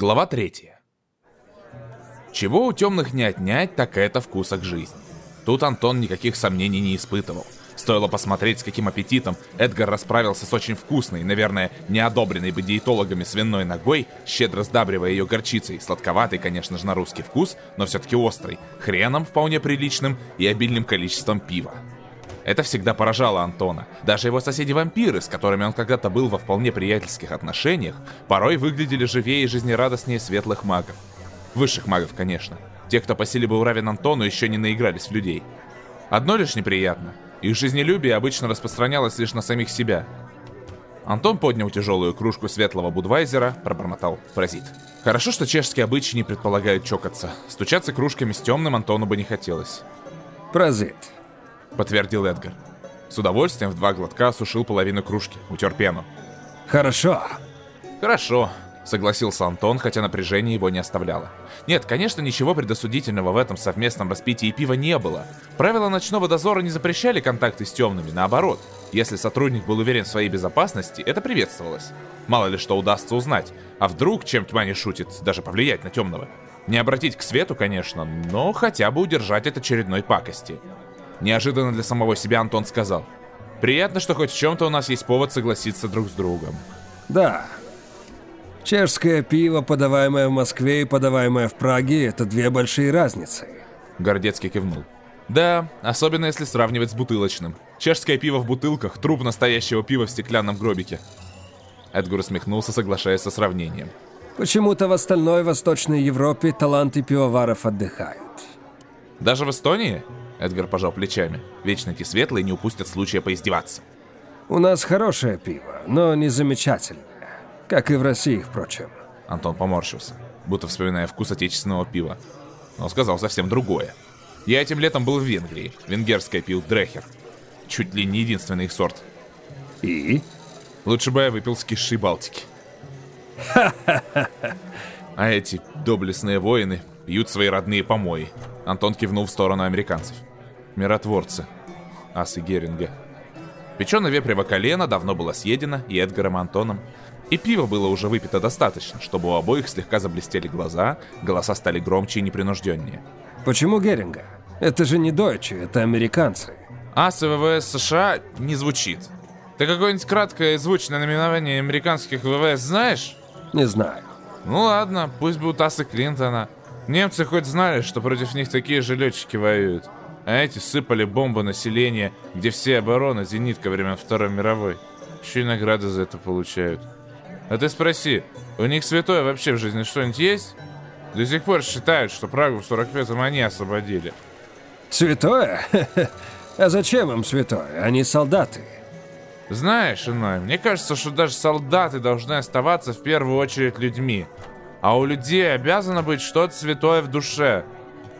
Глава 3. Чего у темных не отнять, так это вкуса к жизни. Тут Антон никаких сомнений не испытывал. Стоило посмотреть, с каким аппетитом Эдгар расправился с очень вкусной, наверное, не одобренной бы диетологами свиной ногой, щедро сдабривая ее горчицей, сладковатый, конечно же, на русский вкус, но все-таки острый, хреном вполне приличным и обильным количеством пива. Это всегда поражало Антона. Даже его соседи-вампиры, с которыми он когда-то был во вполне приятельских отношениях, порой выглядели живее и жизнерадостнее светлых магов. Высших магов, конечно. Те, кто по силе был Антону, еще не наигрались в людей. Одно лишь неприятно. Их жизнелюбие обычно распространялось лишь на самих себя. Антон поднял тяжелую кружку светлого Будвайзера, пробормотал «Паразит». Хорошо, что чешские обычаи не предполагают чокаться. Стучаться кружками с темным Антону бы не хотелось. «Паразит», — подтвердил Эдгар. С удовольствием в два глотка осушил половину кружки, утер пену. «Хорошо». «Хорошо», — согласился Антон, хотя напряжение его не оставляло. Нет, конечно, ничего предосудительного в этом совместном распитии пива не было. Правила ночного дозора не запрещали контакты с темными, наоборот. Если сотрудник был уверен в своей безопасности, это приветствовалось. Мало ли что удастся узнать. А вдруг, чем тьма не шутит, даже повлиять на темного? Не обратить к свету, конечно, но хотя бы удержать от очередной пакости. Неожиданно для самого себя Антон сказал. Приятно, что хоть в чем-то у нас есть повод согласиться друг с другом. Да. Чешское пиво, подаваемое в Москве и подаваемое в Праге, это две большие разницы. Гордецкий кивнул. Да, особенно если сравнивать с бутылочным. Чешское пиво в бутылках, труп настоящего пива в стеклянном гробике. Эдгар усмехнулся, соглашаясь со сравнением. Почему-то в остальной Восточной Европе таланты пивоваров отдыхают. Даже в Эстонии? Эдгар пожал плечами. Вечно эти светлые не упустят случая поиздеваться. У нас хорошее пиво, но не замечательное. Как и в России, впрочем. Антон поморщился, будто вспоминая вкус отечественного пива. Но сказал совсем другое. Я этим летом был в Венгрии. Венгерское пил Дрехер. Чуть ли не единственный их сорт. И? Лучше бы я выпил с киши Балтики. А эти доблестные воины пьют свои родные помои. Антон кивнул в сторону американцев. Миротворцы. Асы Геринга. Печеное вепрево колено давно было съедено и Эдгаром Антоном. И пиво было уже выпито достаточно, чтобы у обоих слегка заблестели глаза, голоса стали громче и непринужденнее. Почему Геринга? Это же не дойчи, это американцы. Асы ВВС США не звучит. Ты какое-нибудь краткое и звучное наименование американских ВВС знаешь? Не знаю. Ну ладно, пусть будут асы Клинтона. Немцы хоть знали, что против них такие же летчики воюют. А эти сыпали бомбы населения, где все обороны зенитка времен Второй мировой. Еще и награды за это получают. А ты спроси, у них святое вообще в жизни что-нибудь есть? До сих пор считают, что Прагу в 45-м они освободили. Святое? А зачем им святое? Они солдаты. Знаешь, иной, мне кажется, что даже солдаты должны оставаться в первую очередь людьми. А у людей обязано быть что-то святое в душе.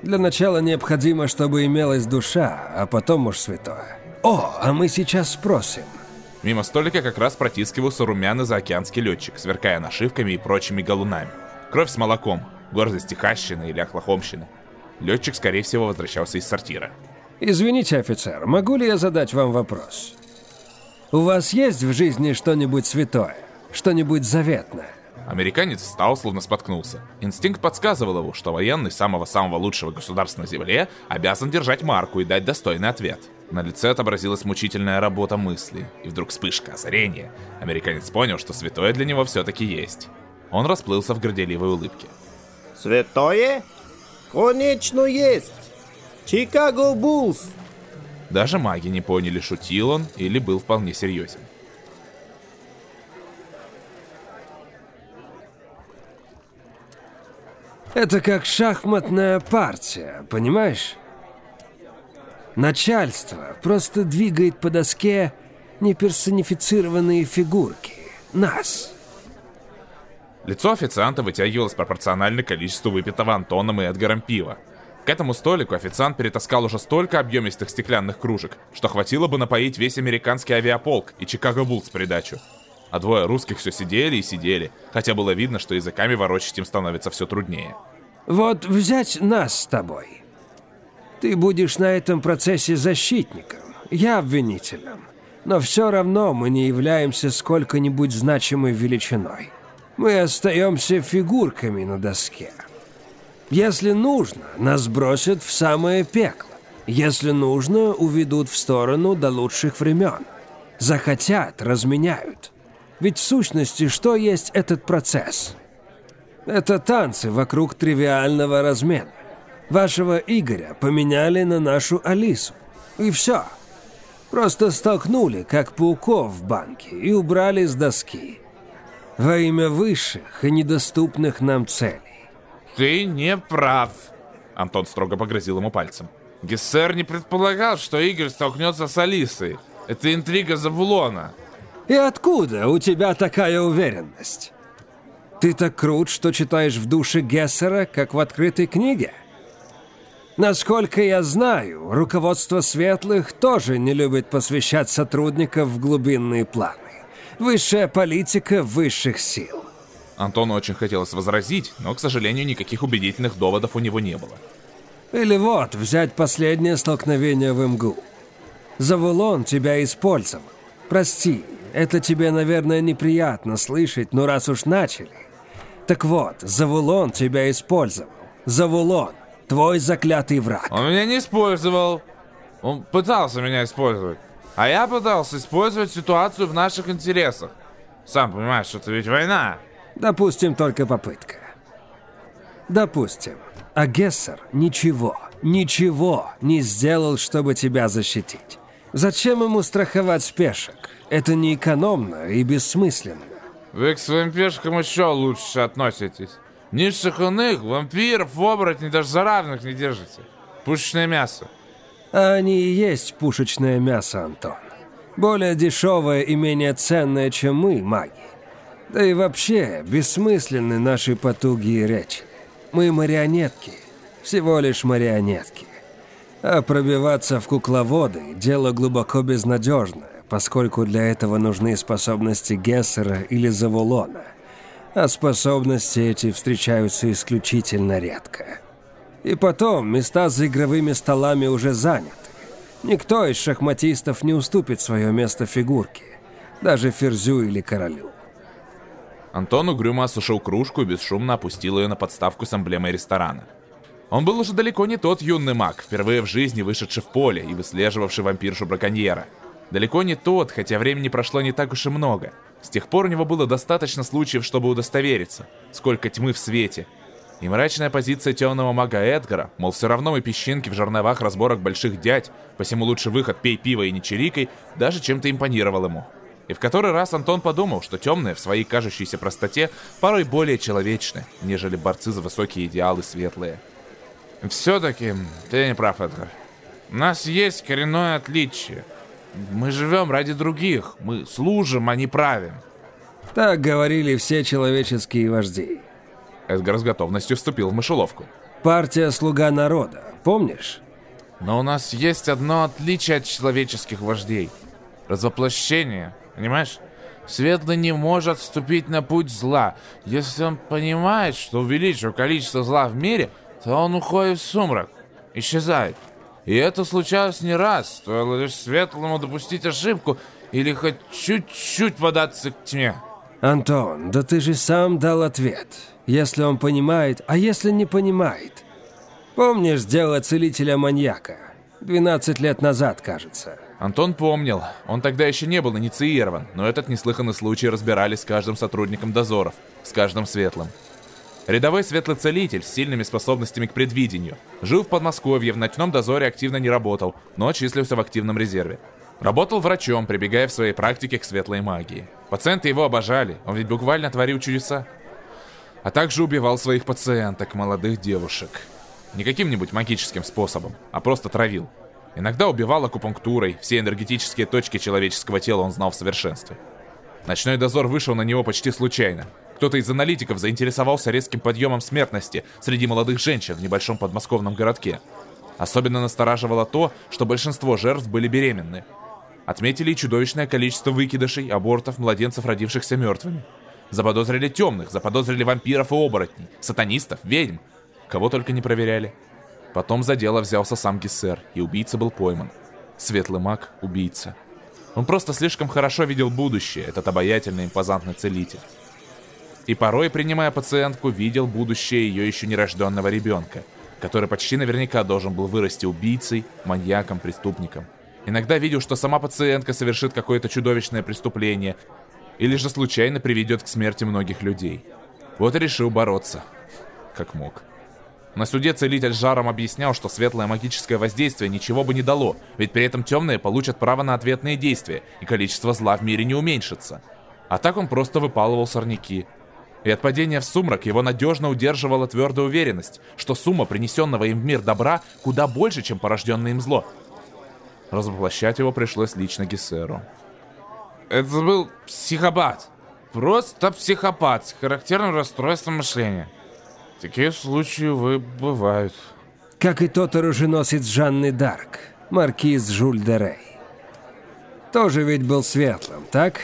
Для начала необходимо, чтобы имелась душа, а потом уж святое. О, а мы сейчас спросим. Мимо столика как раз протискивался румяный заокеанский летчик, сверкая нашивками и прочими галунами. Кровь с молоком, гордость Техасщины или Охлахомщины. Летчик, скорее всего, возвращался из сортира. Извините, офицер, могу ли я задать вам вопрос? У вас есть в жизни что-нибудь святое? Что-нибудь заветное? Американец встал, словно споткнулся. Инстинкт подсказывал его, что военный самого-самого лучшего государства на Земле обязан держать марку и дать достойный ответ. На лице отобразилась мучительная работа мысли, и вдруг вспышка, озарение. Американец понял, что святое для него все-таки есть. Он расплылся в горделивой улыбке. «Святое? Конечно есть! Чикаго Буллс!» Даже маги не поняли, шутил он или был вполне серьезен. Это как шахматная партия, понимаешь? Начальство просто двигает по доске неперсонифицированные фигурки. Нас. Лицо официанта вытягивалось пропорционально количеству выпитого Антоном и Эдгаром пива. К этому столику официант перетаскал уже столько объемистых стеклянных кружек, что хватило бы напоить весь американский авиаполк и Чикаго Буллс в придачу. А двое русских все сидели и сидели, хотя было видно, что языками ворочать им становится все труднее. Вот взять нас с тобой. Ты будешь на этом процессе защитником, я обвинителем. Но все равно мы не являемся сколько-нибудь значимой величиной. Мы остаемся фигурками на доске. Если нужно, нас бросят в самое пекло. Если нужно, уведут в сторону до лучших времен. Захотят, разменяют. Ведь в сущности, что есть этот процесс? Это танцы вокруг тривиального размена. Вашего Игоря поменяли на нашу Алису. И все. Просто столкнули, как пауков в банке, и убрали с доски. Во имя высших и недоступных нам целей. Ты не прав. Антон строго погрозил ему пальцем. Гессер не предполагал, что Игорь столкнется с Алисой. Это интрига Забулона. И откуда у тебя такая уверенность? Ты так крут, что читаешь в душе Гессера, как в открытой книге? Насколько я знаю, руководство Светлых тоже не любит посвящать сотрудников в глубинные планы. Высшая политика высших сил. Антону очень хотелось возразить, но, к сожалению, никаких убедительных доводов у него не было. Или вот, взять последнее столкновение в МГУ. Завулон тебя использовал. Прости, это тебе, наверное, неприятно слышать, но раз уж начали. Так вот, Завулон тебя использовал. Завулон, твой заклятый враг. Он меня не использовал. Он пытался меня использовать. А я пытался использовать ситуацию в наших интересах. Сам понимаешь, что это ведь война. Допустим, только попытка. Допустим. А Гессер ничего, ничего не сделал, чтобы тебя защитить. Зачем ему страховать спешек? Это не экономно и бессмысленно. Вы к своим пешкам еще лучше относитесь. Низших иных, вампиров, оборотней даже за равных не держите. Пушечное мясо. А они и есть пушечное мясо, Антон. Более дешевое и менее ценное, чем мы, маги. Да и вообще, бессмысленны наши потуги и речи. Мы марионетки, всего лишь марионетки. А пробиваться в кукловоды – дело глубоко безнадежное, поскольку для этого нужны способности Гессера или Завулона. А способности эти встречаются исключительно редко. И потом, места за игровыми столами уже заняты. Никто из шахматистов не уступит свое место фигурке, даже Ферзю или Королю. Антон угрюмо осушил кружку и бесшумно опустил ее на подставку с эмблемой ресторана. Он был уже далеко не тот юный маг, впервые в жизни вышедший в поле и выслеживавший вампиршу-браконьера. Далеко не тот, хотя времени прошло не так уж и много. С тех пор у него было достаточно случаев, чтобы удостовериться, сколько тьмы в свете. И мрачная позиция темного мага Эдгара, мол, все равно мы песчинки в жерновах разборок больших дядь, посему лучше выход пей пиво и не чирикай, даже чем-то импонировал ему. И в который раз Антон подумал, что темные в своей кажущейся простоте порой более человечны, нежели борцы за высокие идеалы светлые. Все-таки ты не прав, Эдгар. У нас есть коренное отличие. Мы живем ради других, мы служим, а не правим. Так говорили все человеческие вожди. Эдгар с готовностью вступил в мышеловку. Партия «Слуга народа», помнишь? Но у нас есть одно отличие от человеческих вождей. Развоплощение, понимаешь? Светлый не может вступить на путь зла. Если он понимает, что увеличив количество зла в мире, то он уходит в сумрак, исчезает. И это случалось не раз, стоило лишь светлому допустить ошибку или хоть чуть-чуть податься к тьме. Антон, да ты же сам дал ответ. Если он понимает, а если не понимает? Помнишь дело целителя-маньяка? 12 лет назад, кажется. Антон помнил. Он тогда еще не был инициирован, но этот неслыханный случай разбирали с каждым сотрудником дозоров, с каждым светлым. Рядовой светлый целитель с сильными способностями к предвидению. Жил в Подмосковье, в ночном дозоре активно не работал, но числился в активном резерве. Работал врачом, прибегая в своей практике к светлой магии. Пациенты его обожали, он ведь буквально творил чудеса. А также убивал своих пациенток, молодых девушек. Не каким-нибудь магическим способом, а просто травил. Иногда убивал акупунктурой, все энергетические точки человеческого тела он знал в совершенстве. Ночной дозор вышел на него почти случайно. Кто-то из аналитиков заинтересовался резким подъемом смертности среди молодых женщин в небольшом подмосковном городке. Особенно настораживало то, что большинство жертв были беременны. Отметили чудовищное количество выкидышей, абортов, младенцев, родившихся мертвыми. Заподозрили темных, заподозрили вампиров и оборотней, сатанистов, ведьм. Кого только не проверяли. Потом за дело взялся сам Гессер, и убийца был пойман. Светлый маг – убийца. Он просто слишком хорошо видел будущее, этот обаятельный импозантный целитель. И порой, принимая пациентку, видел будущее ее еще нерожденного ребенка, который почти наверняка должен был вырасти убийцей, маньяком, преступником. Иногда видел, что сама пациентка совершит какое-то чудовищное преступление, или же случайно приведет к смерти многих людей. Вот и решил бороться, как мог. На суде целитель жаром объяснял, что светлое магическое воздействие ничего бы не дало, ведь при этом темные получат право на ответные действия, и количество зла в мире не уменьшится. А так он просто выпалывал сорняки. И от падения в сумрак его надежно удерживала твердая уверенность, что сумма принесенного им в мир добра куда больше, чем порожденное им зло. Развоплощать его пришлось лично Гессеру. Это был психопат. Просто психопат с характерным расстройством мышления. Такие случаи, увы, бывают. Как и тот оруженосец Жанны Дарк, маркиз Жюль де Рей. Тоже ведь был светлым, так?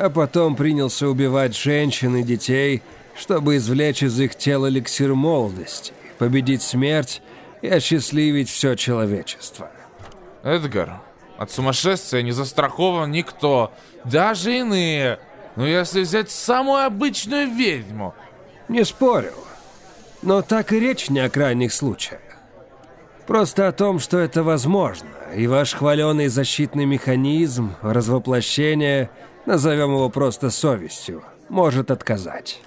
А потом принялся убивать женщин и детей, чтобы извлечь из их тел эликсир молодости, победить смерть и осчастливить все человечество. Эдгар, от сумасшествия не застрахован никто, даже иные. Но если взять самую обычную ведьму... Не спорю. Но так и речь не о крайних случаях. Просто о том, что это возможно, и ваш хваленый защитный механизм, развоплощение, назовем его просто совестью, может отказать.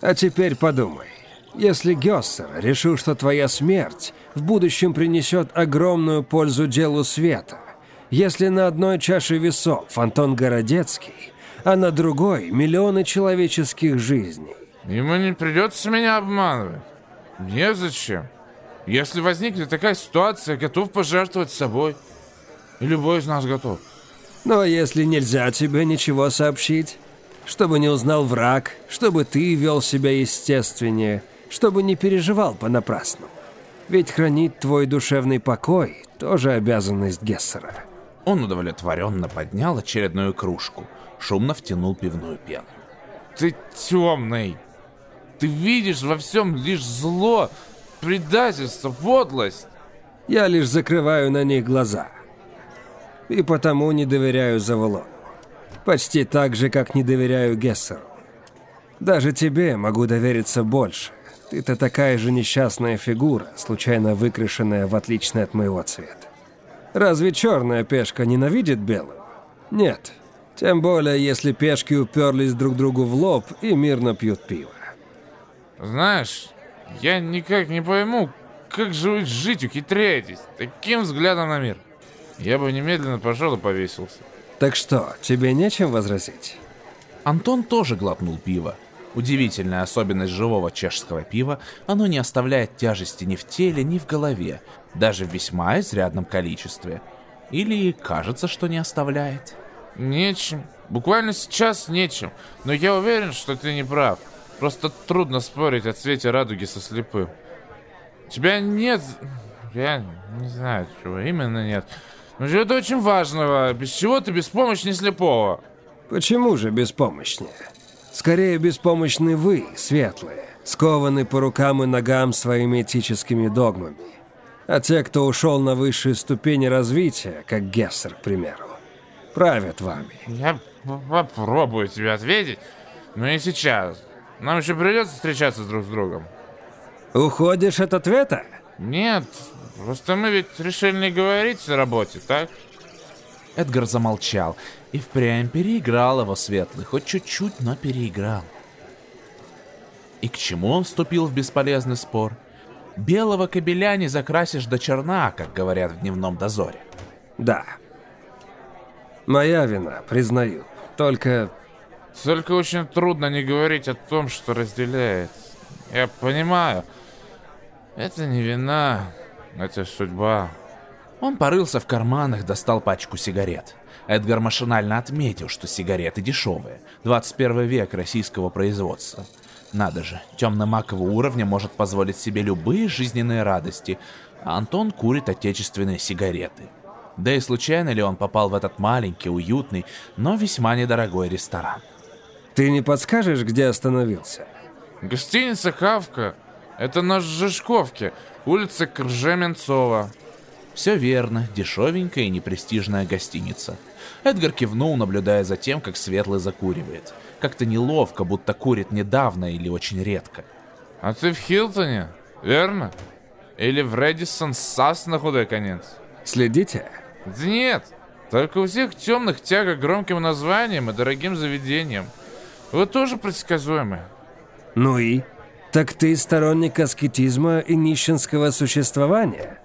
А теперь подумай. Если Гессер решил, что твоя смерть в будущем принесет огромную пользу делу света, если на одной чаше весов Антон Городецкий, а на другой – миллионы человеческих жизней, Ему не придется меня обманывать. Незачем. Если возникнет такая ситуация, готов пожертвовать собой. И любой из нас готов. Но если нельзя тебе ничего сообщить, чтобы не узнал враг, чтобы ты вел себя естественнее, чтобы не переживал понапрасну. Ведь хранить твой душевный покой – тоже обязанность Гессера. Он удовлетворенно поднял очередную кружку, шумно втянул пивную пену. Ты темный. Ты видишь во всем лишь зло, предательство, подлость. Я лишь закрываю на них глаза. И потому не доверяю Заволону. Почти так же, как не доверяю Гессеру. Даже тебе могу довериться больше. Ты-то такая же несчастная фигура, случайно выкрашенная в отличный от моего цвета. Разве черная пешка ненавидит белую? Нет. Тем более, если пешки уперлись друг другу в лоб и мирно пьют пиво. Знаешь, я никак не пойму, как же вы жить ухитряетесь таким взглядом на мир. Я бы немедленно пошел и повесился. Так что, тебе нечем возразить? Антон тоже глотнул пиво. Удивительная особенность живого чешского пива, оно не оставляет тяжести ни в теле, ни в голове, даже в весьма изрядном количестве. Или кажется, что не оставляет. Нечем. Буквально сейчас нечем. Но я уверен, что ты не прав. Просто трудно спорить о цвете радуги со слепым. Тебя нет... Я не знаю, чего именно нет. Чего-то очень важного, без чего ты беспомощнее слепого. Почему же беспомощнее? Скорее беспомощны вы, светлые, скованы по рукам и ногам своими этическими догмами. А те, кто ушел на высшие ступени развития, как Гессер, к примеру, правят вами. Я попробую тебе ответить, но не сейчас. Нам еще придется встречаться друг с другом. Уходишь от ответа? Нет, просто мы ведь решили не говорить о работе, так? Эдгар замолчал и впрямь переиграл его светлый, хоть чуть-чуть, но переиграл. И к чему он вступил в бесполезный спор? Белого кобеля не закрасишь до черна, как говорят в дневном дозоре. Да. Моя вина, признаю. Только только очень трудно не говорить о том, что разделяет. Я понимаю. Это не вина, это судьба. Он порылся в карманах, достал пачку сигарет. Эдгар машинально отметил, что сигареты дешевые. 21 век российского производства. Надо же, темно-макового уровня может позволить себе любые жизненные радости, а Антон курит отечественные сигареты. Да и случайно ли он попал в этот маленький, уютный, но весьма недорогой ресторан? Ты не подскажешь, где остановился? Гостиница «Хавка». Это на Жишковке, улица Кржеменцова. Все верно, дешевенькая и непрестижная гостиница. Эдгар кивнул, наблюдая за тем, как Светлый закуривает. Как-то неловко, будто курит недавно или очень редко. А ты в Хилтоне, верно? Или в Редисон Сас на худой конец? Следите? Да нет, только у всех темных тяга к громким названиям и дорогим заведениям. Вы тоже предсказуемы. Ну и? Так ты сторонник аскетизма и нищенского существования?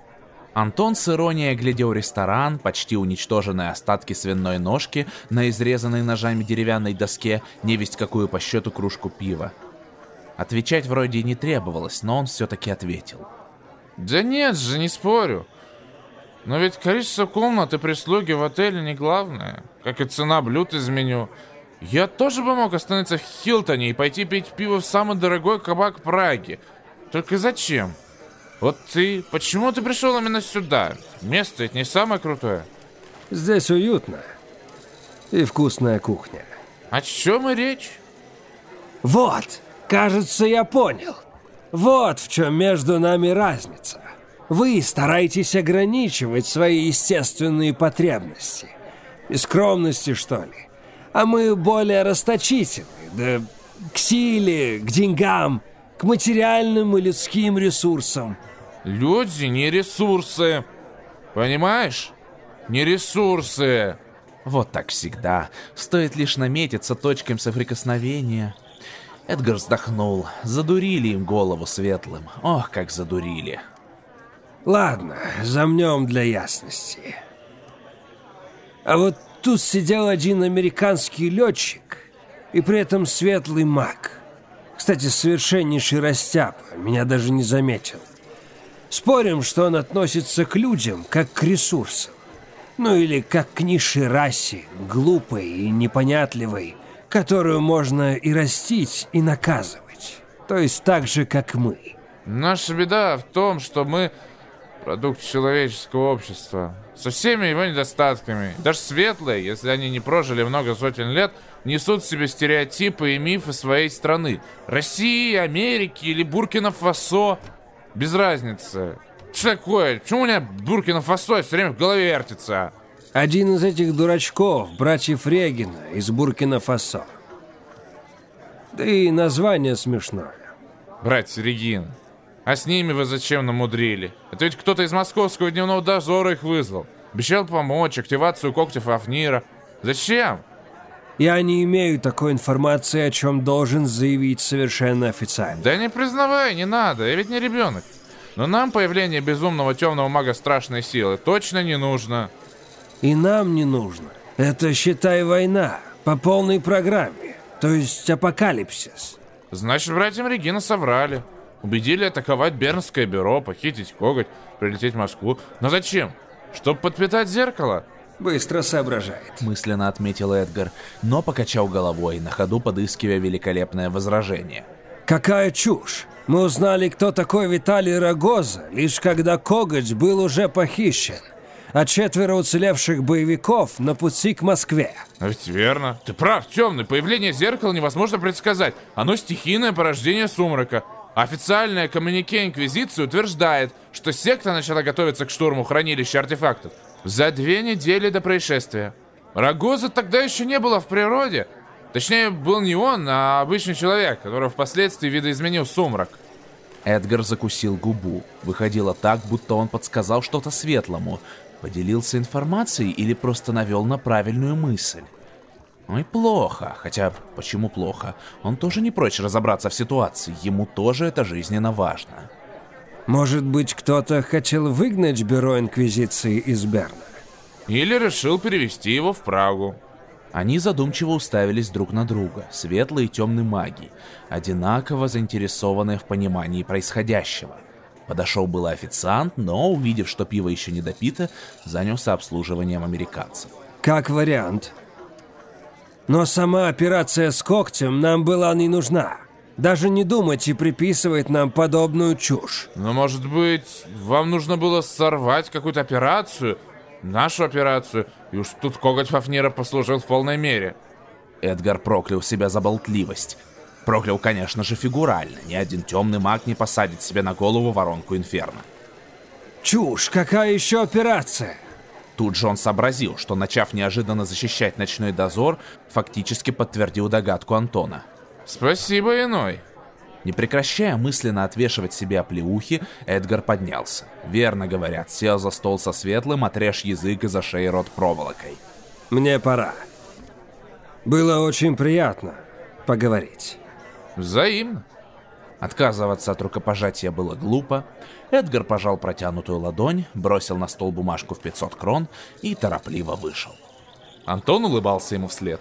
Антон с иронией глядел ресторан, почти уничтоженные остатки свиной ножки на изрезанной ножами деревянной доске, невесть какую по счету кружку пива. Отвечать вроде и не требовалось, но он все-таки ответил. Да нет же, не спорю. Но ведь количество комнат и прислуги в отеле не главное, как и цена блюд из меню. Я тоже бы мог остановиться в Хилтоне и пойти пить пиво в самый дорогой кабак Праги. Только зачем? Вот ты, почему ты пришел именно сюда? Место ведь не самое крутое. Здесь уютно. И вкусная кухня. О чем и речь? Вот, кажется, я понял. Вот в чем между нами разница. Вы стараетесь ограничивать свои естественные потребности. Из скромности, что ли? А мы более расточительны, да к силе, к деньгам, к материальным и людским ресурсам. Люди не ресурсы. Понимаешь? Не ресурсы. Вот так всегда. Стоит лишь наметиться точками соприкосновения. Эдгар вздохнул. Задурили им голову светлым. Ох, как задурили. Ладно, замнем для ясности. А вот тут сидел один американский летчик, и при этом светлый маг. Кстати, совершеннейший растяпа, меня даже не заметил. Спорим, что он относится к людям, как к ресурсам. Ну или как к низшей расе, глупой и непонятливой, которую можно и растить, и наказывать. То есть так же, как мы. Наша беда в том, что мы продукт человеческого общества. Со всеми его недостатками. Даже светлые, если они не прожили много сотен лет, несут в себе стереотипы и мифы своей страны. России, Америки или Буркина-Фасо. Без разницы. Что такое? Почему у меня Буркина-Фасо все время в голове вертится? Один из этих дурачков, братьев Регина, из Буркина-Фасо. Да и название смешное. Братья Регина. А с ними вы зачем намудрили? Это ведь кто-то из московского дневного дозора их вызвал. Обещал помочь, активацию когтев Афнира. Зачем? Я не имею такой информации, о чем должен заявить совершенно официально. Да не признавай, не надо, я ведь не ребенок. Но нам появление безумного темного мага страшной силы точно не нужно. И нам не нужно. Это, считай, война. По полной программе. То есть апокалипсис. Значит, братьям Регина соврали. Убедили атаковать Бернское бюро, похитить коготь, прилететь в Москву. Но зачем? Чтобы подпитать зеркало? Быстро соображает. Мысленно отметил Эдгар, но покачал головой, на ходу подыскивая великолепное возражение. Какая чушь! Мы узнали, кто такой Виталий Рогоза, лишь когда коготь был уже похищен. А четверо уцелевших боевиков на пути к Москве. А ведь верно. Ты прав, темный. Появление зеркала невозможно предсказать. Оно стихийное порождение сумрака. Официальное коммунике Инквизиции утверждает, что секта начала готовиться к штурму хранилища артефактов за две недели до происшествия. Рогоза тогда еще не было в природе. Точнее, был не он, а обычный человек, который впоследствии видоизменил сумрак. Эдгар закусил губу. Выходило так, будто он подсказал что-то светлому. Поделился информацией или просто навел на правильную мысль. Ну и плохо. Хотя, почему плохо? Он тоже не прочь разобраться в ситуации. Ему тоже это жизненно важно. Может быть, кто-то хотел выгнать бюро Инквизиции из Берна? Или решил перевести его в Прагу. Они задумчиво уставились друг на друга, светлые и темные маги, одинаково заинтересованные в понимании происходящего. Подошел был официант, но, увидев, что пиво еще не допито, занялся обслуживанием американцев. Как вариант. Но сама операция с когтем нам была не нужна. Даже не думать и приписывать нам подобную чушь. Но, может быть, вам нужно было сорвать какую-то операцию, нашу операцию, и уж тут коготь Фафнира послужил в полной мере. Эдгар проклял себя за болтливость. Проклял, конечно же, фигурально. Ни один темный маг не посадит себе на голову воронку Инферно. Чушь, какая еще операция? Тут же он сообразил, что, начав неожиданно защищать ночной дозор, фактически подтвердил догадку Антона. Спасибо, иной. Не прекращая мысленно отвешивать себе оплеухи, Эдгар поднялся. Верно говорят, сел за стол со светлым, отрежь язык и за шеей рот проволокой. Мне пора. Было очень приятно поговорить. Взаимно. Отказываться от рукопожатия было глупо. Эдгар пожал протянутую ладонь, бросил на стол бумажку в 500 крон и торопливо вышел. Антон улыбался ему вслед.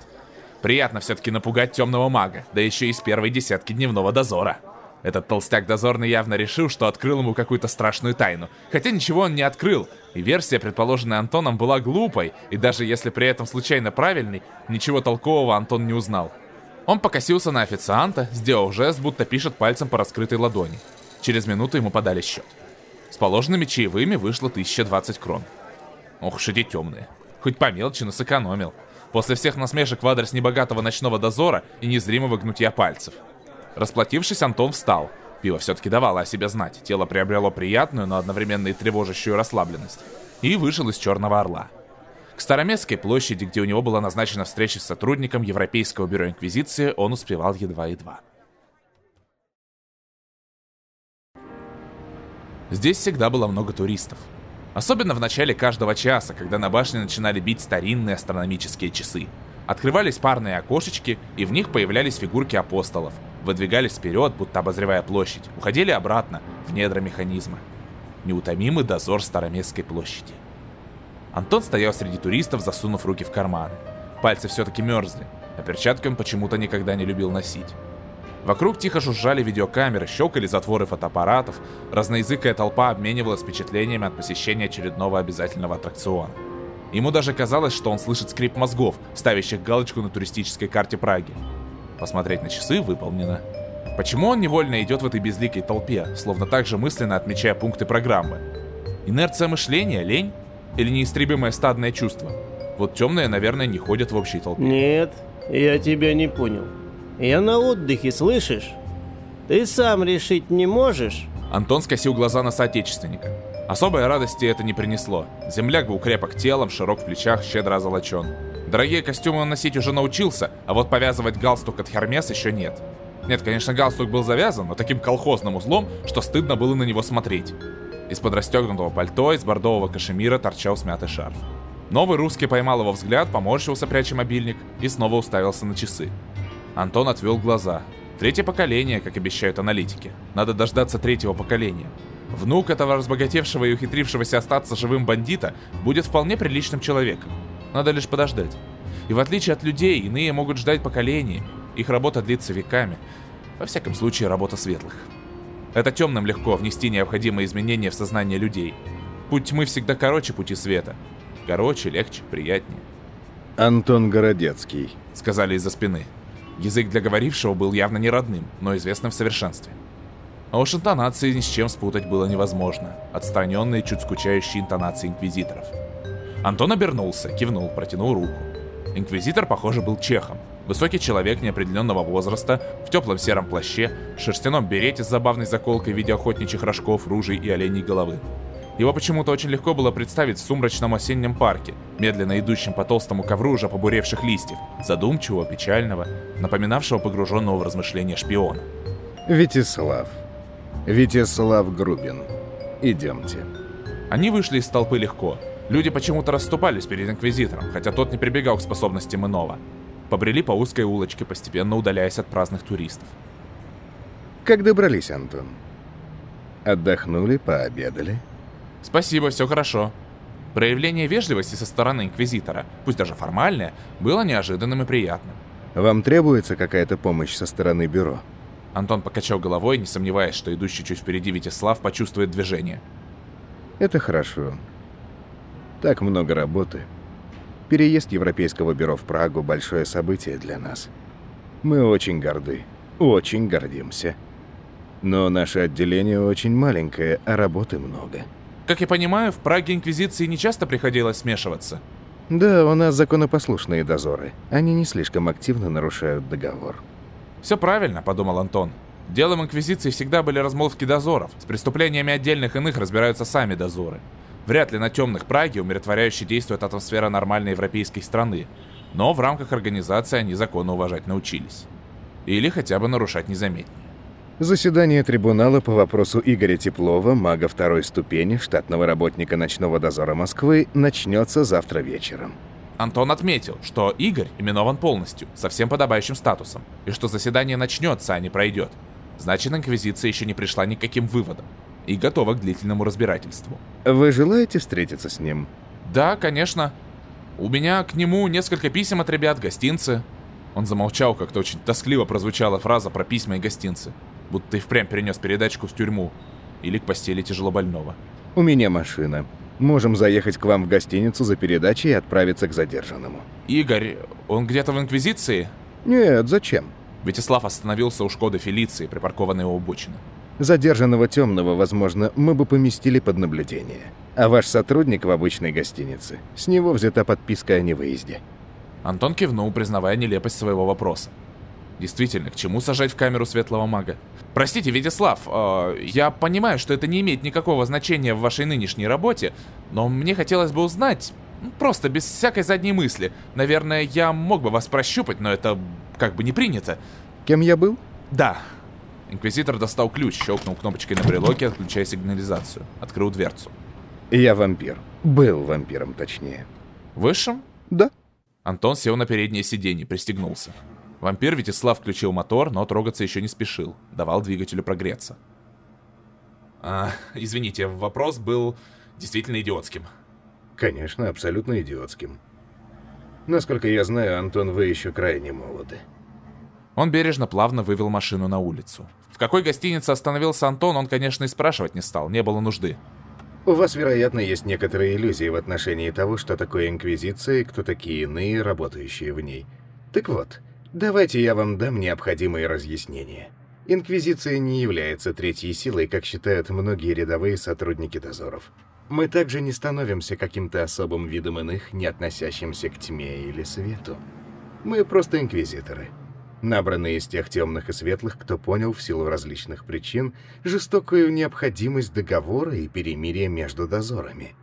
Приятно все-таки напугать темного мага, да еще и с первой десятки дневного дозора. Этот толстяк дозорный явно решил, что открыл ему какую-то страшную тайну. Хотя ничего он не открыл, и версия, предположенная Антоном, была глупой, и даже если при этом случайно правильной, ничего толкового Антон не узнал. Он покосился на официанта, сделал жест, будто пишет пальцем по раскрытой ладони. Через минуту ему подали счет. С положенными чаевыми вышло 1020 крон. Ох уж темные. Хоть по мелочи, но сэкономил. После всех насмешек в адрес небогатого ночного дозора и незримого гнутья пальцев. Расплатившись, Антон встал. Пиво все-таки давало о себе знать. Тело приобрело приятную, но одновременно и тревожащую расслабленность. И вышел из Черного Орла. К Староместской площади, где у него была назначена встреча с сотрудником Европейского бюро Инквизиции, он успевал едва-едва. Здесь всегда было много туристов. Особенно в начале каждого часа, когда на башне начинали бить старинные астрономические часы. Открывались парные окошечки, и в них появлялись фигурки апостолов. Выдвигались вперед, будто обозревая площадь. Уходили обратно, в недра механизма. Неутомимый дозор Староместской площади. Антон стоял среди туристов, засунув руки в карманы. Пальцы все-таки мерзли, а перчатки он почему-то никогда не любил носить. Вокруг тихо жужжали видеокамеры, щелкали затворы фотоаппаратов, разноязыкая толпа обменивалась впечатлениями от посещения очередного обязательного аттракциона. Ему даже казалось, что он слышит скрип мозгов, ставящих галочку на туристической карте Праги. Посмотреть на часы выполнено. Почему он невольно идет в этой безликой толпе, словно так же мысленно отмечая пункты программы? Инерция мышления, лень? Или неистребимое стадное чувство? Вот темные, наверное, не ходят в общей толпе. Нет, я тебя не понял. Я на отдыхе, слышишь? Ты сам решить не можешь? Антон скосил глаза на соотечественника. Особой радости это не принесло. Земляк был крепок телом, широк в плечах, щедро озолочен. Дорогие костюмы он носить уже научился, а вот повязывать галстук от Хермес еще нет. Нет, конечно, галстук был завязан, но таким колхозным узлом, что стыдно было на него смотреть. Из-под расстегнутого пальто из бордового кашемира торчал смятый шарф. Новый русский поймал его взгляд, поморщился, пряча мобильник, и снова уставился на часы. Антон отвел глаза. Третье поколение, как обещают аналитики. Надо дождаться третьего поколения. Внук этого разбогатевшего и ухитрившегося остаться живым бандита будет вполне приличным человеком. Надо лишь подождать. И в отличие от людей, иные могут ждать поколениями. Их работа длится веками. Во всяком случае, работа светлых. Это темным легко внести необходимые изменения в сознание людей. Путь тьмы всегда короче пути света. Короче, легче, приятнее. Антон Городецкий. Сказали из-за спины. Язык для говорившего был явно не родным, но известным в совершенстве. А уж интонации ни с чем спутать было невозможно. Отстраненные, чуть скучающие интонации инквизиторов. Антон обернулся, кивнул, протянул руку. Инквизитор, похоже, был чехом. Высокий человек неопределенного возраста, в теплом сером плаще, шерстяном берете с забавной заколкой в виде охотничьих рожков, ружей и оленей головы. Его почему-то очень легко было представить в сумрачном осеннем парке, медленно идущем по толстому ковру уже побуревших листьев, задумчивого, печального, напоминавшего погруженного в размышления шпиона. Витислав. Витислав Грубин. Идемте. Они вышли из толпы легко. Люди почему-то расступались перед Инквизитором, хотя тот не прибегал к способностям иного. Побрели по узкой улочке, постепенно удаляясь от праздных туристов. Как добрались, Антон? Отдохнули, пообедали? Спасибо, все хорошо. Проявление вежливости со стороны Инквизитора, пусть даже формальное, было неожиданным и приятным. Вам требуется какая-то помощь со стороны бюро? Антон покачал головой, не сомневаясь, что идущий чуть впереди Витислав почувствует движение. Это хорошо. Так много работы. Переезд Европейского бюро в Прагу – большое событие для нас. Мы очень горды, очень гордимся. Но наше отделение очень маленькое, а работы много. Как я понимаю, в Праге Инквизиции не часто приходилось смешиваться. Да, у нас законопослушные дозоры. Они не слишком активно нарушают договор. Все правильно, подумал Антон. Делом Инквизиции всегда были размолвки дозоров. С преступлениями отдельных иных разбираются сами дозоры. Вряд ли на темных Праге умиротворяюще действует атмосфера нормальной европейской страны. Но в рамках организации они законы уважать научились. Или хотя бы нарушать незаметнее. Заседание трибунала по вопросу Игоря Теплова, мага второй ступени, штатного работника ночного дозора Москвы, начнется завтра вечером. Антон отметил, что Игорь именован полностью, со всем подобающим статусом, и что заседание начнется, а не пройдет. Значит, Инквизиция еще не пришла ни к каким выводам и готова к длительному разбирательству. Вы желаете встретиться с ним? Да, конечно. У меня к нему несколько писем от ребят, гостинцы. Он замолчал, как-то очень тоскливо прозвучала фраза про письма и гостинцы будто и впрямь перенес передачку в тюрьму или к постели тяжелобольного. «У меня машина. Можем заехать к вам в гостиницу за передачей и отправиться к задержанному». «Игорь, он где-то в Инквизиции?» «Нет, зачем?» Вячеслав остановился у Шкоды Фелиции, припаркованной у обочины. «Задержанного темного, возможно, мы бы поместили под наблюдение. А ваш сотрудник в обычной гостинице, с него взята подписка о невыезде». Антон кивнул, признавая нелепость своего вопроса. Действительно, к чему сажать в камеру светлого мага? Простите, Вячеслав, э, я понимаю, что это не имеет никакого значения в вашей нынешней работе, но мне хотелось бы узнать, ну, просто без всякой задней мысли. Наверное, я мог бы вас прощупать, но это как бы не принято. Кем я был? Да. Инквизитор достал ключ, щелкнул кнопочкой на брелоке, отключая сигнализацию. Открыл дверцу. Я вампир. Был вампиром, точнее. Высшим? Да. Антон сел на переднее сиденье, пристегнулся. Вампир Витислав включил мотор, но трогаться еще не спешил. Давал двигателю прогреться. А, извините, вопрос был действительно идиотским. Конечно, абсолютно идиотским. Насколько я знаю, Антон, вы еще крайне молоды. Он бережно, плавно вывел машину на улицу. В какой гостинице остановился Антон, он, конечно, и спрашивать не стал, не было нужды. У вас, вероятно, есть некоторые иллюзии в отношении того, что такое Инквизиция и кто такие иные, работающие в ней. Так вот, Давайте я вам дам необходимые разъяснения. Инквизиция не является третьей силой, как считают многие рядовые сотрудники дозоров. Мы также не становимся каким-то особым видом иных, не относящимся к тьме или свету. Мы просто инквизиторы, набранные из тех темных и светлых, кто понял в силу различных причин жестокую необходимость договора и перемирия между дозорами.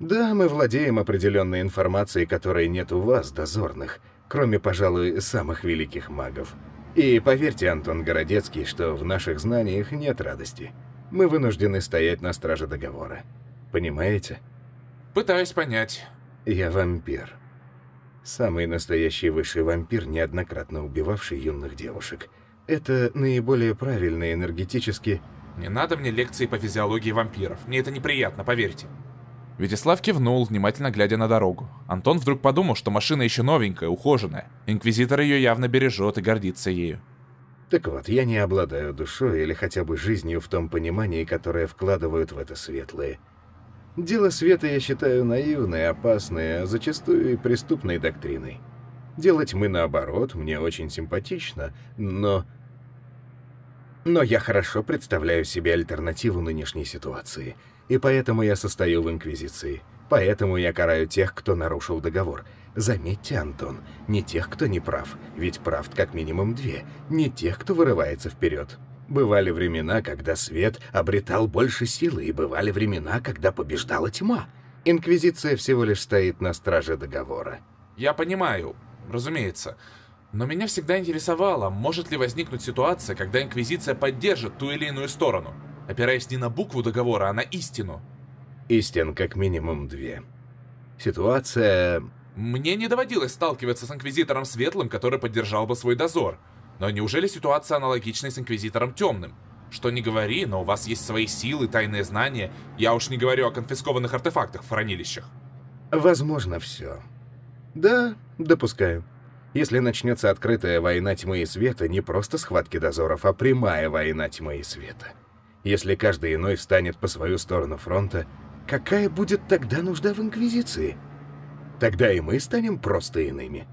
Да, мы владеем определенной информацией, которой нет у вас, дозорных, кроме, пожалуй, самых великих магов. И поверьте, Антон Городецкий, что в наших знаниях нет радости. Мы вынуждены стоять на страже договора. Понимаете? Пытаюсь понять. Я вампир. Самый настоящий высший вампир, неоднократно убивавший юных девушек. Это наиболее правильно энергетически... Не надо мне лекции по физиологии вампиров. Мне это неприятно, поверьте. Вячеслав кивнул, внимательно глядя на дорогу. Антон вдруг подумал, что машина еще новенькая, ухоженная. Инквизитор ее явно бережет и гордится ею. Так вот, я не обладаю душой или хотя бы жизнью в том понимании, которое вкладывают в это светлые. Дело света я считаю наивной, опасной, а зачастую и преступной доктриной. Делать мы наоборот, мне очень симпатично, но... Но я хорошо представляю себе альтернативу нынешней ситуации — и поэтому я состою в Инквизиции. Поэтому я караю тех, кто нарушил договор. Заметьте, Антон, не тех, кто не прав, ведь правд как минимум две, не тех, кто вырывается вперед. Бывали времена, когда свет обретал больше силы, и бывали времена, когда побеждала тьма. Инквизиция всего лишь стоит на страже договора. Я понимаю, разумеется. Но меня всегда интересовало, может ли возникнуть ситуация, когда Инквизиция поддержит ту или иную сторону опираясь не на букву договора, а на истину. Истин как минимум две. Ситуация... Мне не доводилось сталкиваться с Инквизитором Светлым, который поддержал бы свой дозор. Но неужели ситуация аналогична с Инквизитором Темным? Что не говори, но у вас есть свои силы, тайные знания. Я уж не говорю о конфискованных артефактах в хранилищах. Возможно, все. Да, допускаю. Если начнется открытая война тьмы и света, не просто схватки дозоров, а прямая война тьмы и света. Если каждый иной встанет по свою сторону фронта, какая будет тогда нужда в Инквизиции? Тогда и мы станем просто иными.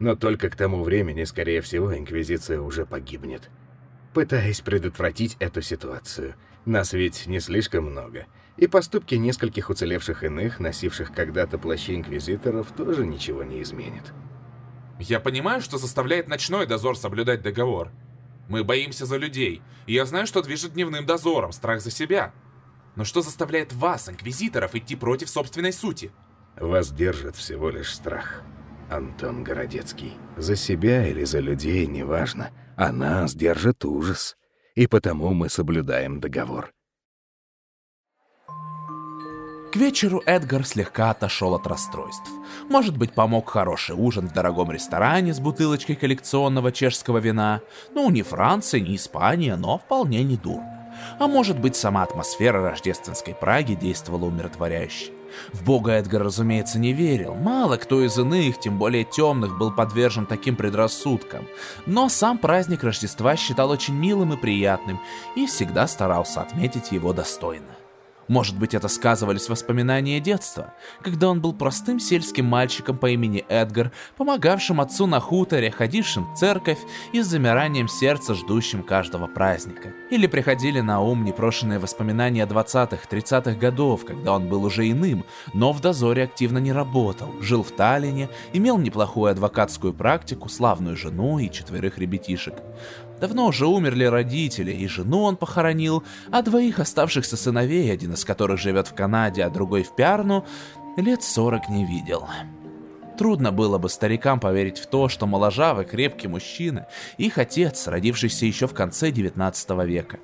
Но только к тому времени, скорее всего, Инквизиция уже погибнет. Пытаясь предотвратить эту ситуацию. Нас ведь не слишком много. И поступки нескольких уцелевших иных, носивших когда-то плащи Инквизиторов, тоже ничего не изменят. Я понимаю, что заставляет ночной дозор соблюдать договор. Мы боимся за людей, и я знаю, что движет дневным дозором, страх за себя. Но что заставляет вас, инквизиторов, идти против собственной сути? Вас держит всего лишь страх. Антон Городецкий. За себя или за людей, неважно. А нас держит ужас. И потому мы соблюдаем договор. К вечеру Эдгар слегка отошел от расстройств. Может быть, помог хороший ужин в дорогом ресторане с бутылочкой коллекционного чешского вина. Ну, не Франция, не Испания, но вполне не дурно. А может быть, сама атмосфера рождественской Праги действовала умиротворяюще. В бога Эдгар, разумеется, не верил. Мало кто из иных, тем более темных, был подвержен таким предрассудкам. Но сам праздник Рождества считал очень милым и приятным и всегда старался отметить его достойно. Может быть, это сказывались воспоминания детства, когда он был простым сельским мальчиком по имени Эдгар, помогавшим отцу на хуторе, ходившим в церковь и с замиранием сердца ждущим каждого праздника. Или приходили на ум непрошенные воспоминания 20-х, 30-х годов, когда он был уже иным, но в дозоре активно не работал, жил в Таллине, имел неплохую адвокатскую практику, славную жену и четверых ребятишек. Давно уже умерли родители, и жену он похоронил, а двоих оставшихся сыновей, один из которых живет в Канаде, а другой в Пярну, лет сорок не видел. Трудно было бы старикам поверить в то, что моложавый, крепкий мужчина, их отец, родившийся еще в конце 19 века.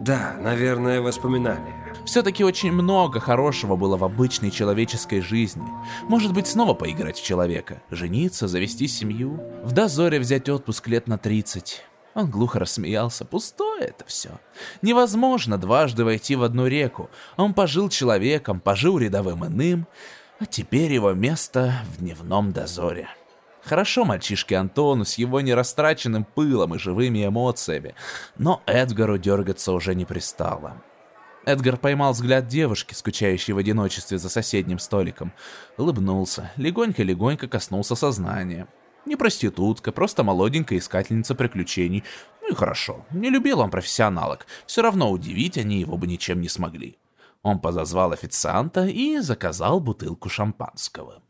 Да, наверное, воспоминания. Все-таки очень много хорошего было в обычной человеческой жизни. Может быть, снова поиграть в человека, жениться, завести семью, в дозоре взять отпуск лет на 30. Он глухо рассмеялся. Пустое это все. Невозможно дважды войти в одну реку. Он пожил человеком, пожил рядовым иным, а теперь его место в дневном дозоре. Хорошо мальчишке Антону с его нерастраченным пылом и живыми эмоциями, но Эдгару дергаться уже не пристало. Эдгар поймал взгляд девушки, скучающей в одиночестве за соседним столиком, улыбнулся, легонько-легонько коснулся сознания. Не проститутка, просто молоденькая искательница приключений. Ну и хорошо, не любил он профессионалок, все равно удивить они его бы ничем не смогли. Он подозвал официанта и заказал бутылку шампанского.